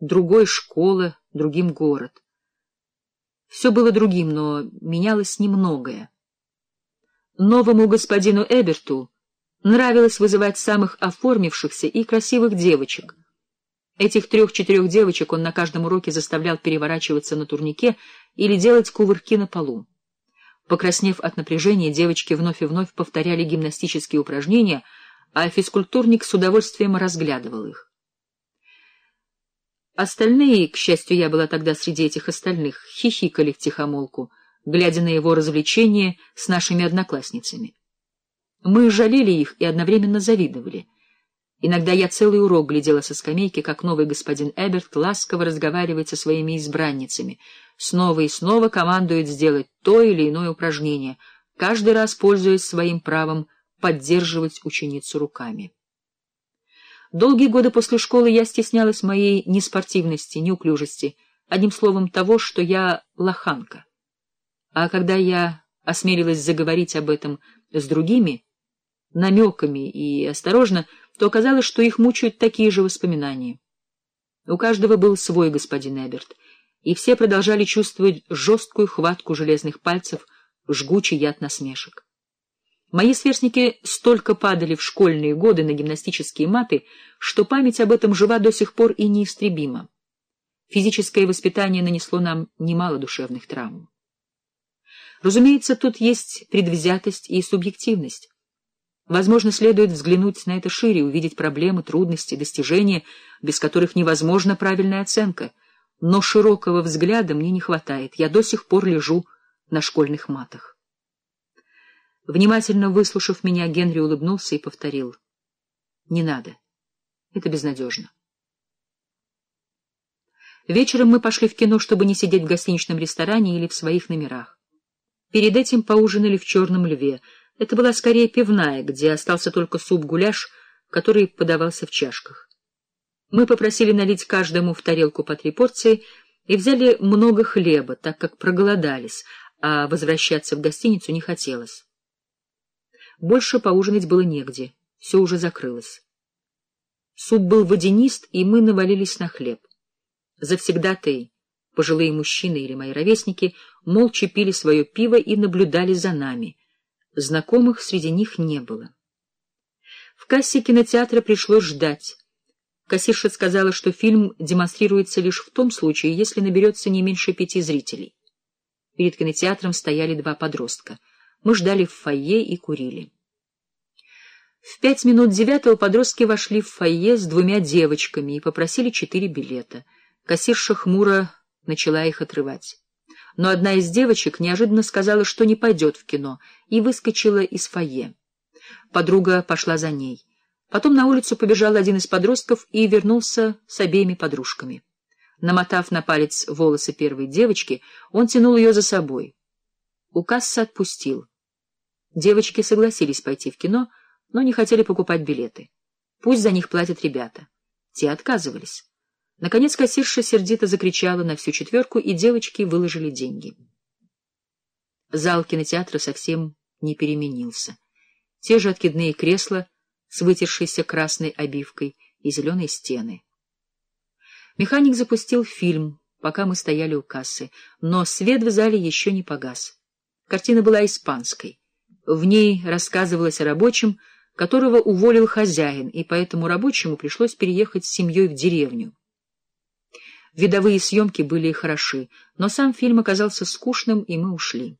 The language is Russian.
другой школа, другим город. Все было другим, но менялось немногое. Новому господину Эберту нравилось вызывать самых оформившихся и красивых девочек. Этих трех-четырех девочек он на каждом уроке заставлял переворачиваться на турнике или делать кувырки на полу. Покраснев от напряжения, девочки вновь и вновь повторяли гимнастические упражнения, а физкультурник с удовольствием разглядывал их. Остальные, к счастью, я была тогда среди этих остальных, хихикали в тихомолку, глядя на его развлечения с нашими одноклассницами. Мы жалели их и одновременно завидовали. Иногда я целый урок глядела со скамейки, как новый господин Эберт ласково разговаривает со своими избранницами, снова и снова командует сделать то или иное упражнение, каждый раз пользуясь своим правом поддерживать ученицу руками. Долгие годы после школы я стеснялась моей неспортивности, неуклюжести, одним словом того, что я лоханка. А когда я осмелилась заговорить об этом с другими, намеками и осторожно, то оказалось, что их мучают такие же воспоминания. У каждого был свой господин Эберт, и все продолжали чувствовать жесткую хватку железных пальцев, жгучий яд насмешек. Мои сверстники столько падали в школьные годы на гимнастические маты, что память об этом жива до сих пор и неистребима. Физическое воспитание нанесло нам немало душевных травм. Разумеется, тут есть предвзятость и субъективность. Возможно, следует взглянуть на это шире, увидеть проблемы, трудности, достижения, без которых невозможна правильная оценка. Но широкого взгляда мне не хватает. Я до сих пор лежу на школьных матах. Внимательно выслушав меня, Генри улыбнулся и повторил. — Не надо. Это безнадежно. Вечером мы пошли в кино, чтобы не сидеть в гостиничном ресторане или в своих номерах. Перед этим поужинали в «Черном льве». Это была скорее пивная, где остался только суп-гуляш, который подавался в чашках. Мы попросили налить каждому в тарелку по три порции и взяли много хлеба, так как проголодались, а возвращаться в гостиницу не хотелось. Больше поужинать было негде, все уже закрылось. Суп был водянист, и мы навалились на хлеб. Завсегдатые, пожилые мужчины или мои ровесники, молча пили свое пиво и наблюдали за нами. Знакомых среди них не было. В кассе кинотеатра пришлось ждать. Кассирша сказала, что фильм демонстрируется лишь в том случае, если наберется не меньше пяти зрителей. Перед кинотеатром стояли два подростка — мы ждали в фойе и курили. В пять минут девятого подростки вошли в фойе с двумя девочками и попросили четыре билета. Кассирша хмуро начала их отрывать. Но одна из девочек неожиданно сказала, что не пойдет в кино, и выскочила из фойе. Подруга пошла за ней. Потом на улицу побежал один из подростков и вернулся с обеими подружками. Намотав на палец волосы первой девочки, он тянул ее за собой. У кассы отпустил. Девочки согласились пойти в кино, но не хотели покупать билеты. Пусть за них платят ребята. Те отказывались. Наконец кассирша сердито закричала на всю четверку, и девочки выложили деньги. Зал кинотеатра совсем не переменился. Те же откидные кресла с вытершейся красной обивкой и зеленые стены. Механик запустил фильм, пока мы стояли у кассы, но свет в зале еще не погас. Картина была испанской. В ней рассказывалось о рабочем, которого уволил хозяин, и поэтому рабочему пришлось переехать с семьей в деревню. Видовые съемки были хороши, но сам фильм оказался скучным, и мы ушли.